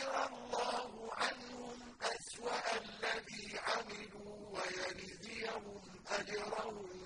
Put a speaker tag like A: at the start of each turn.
A: لِيُكَفِّرَ اللَّهُ عَنْهُمْ أَسْوَأَ الَّذِي عَمِلُوا وَيَجْزِيَهُمْ أَجْرَهُم